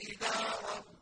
إِلَىٰ رَبِّهِ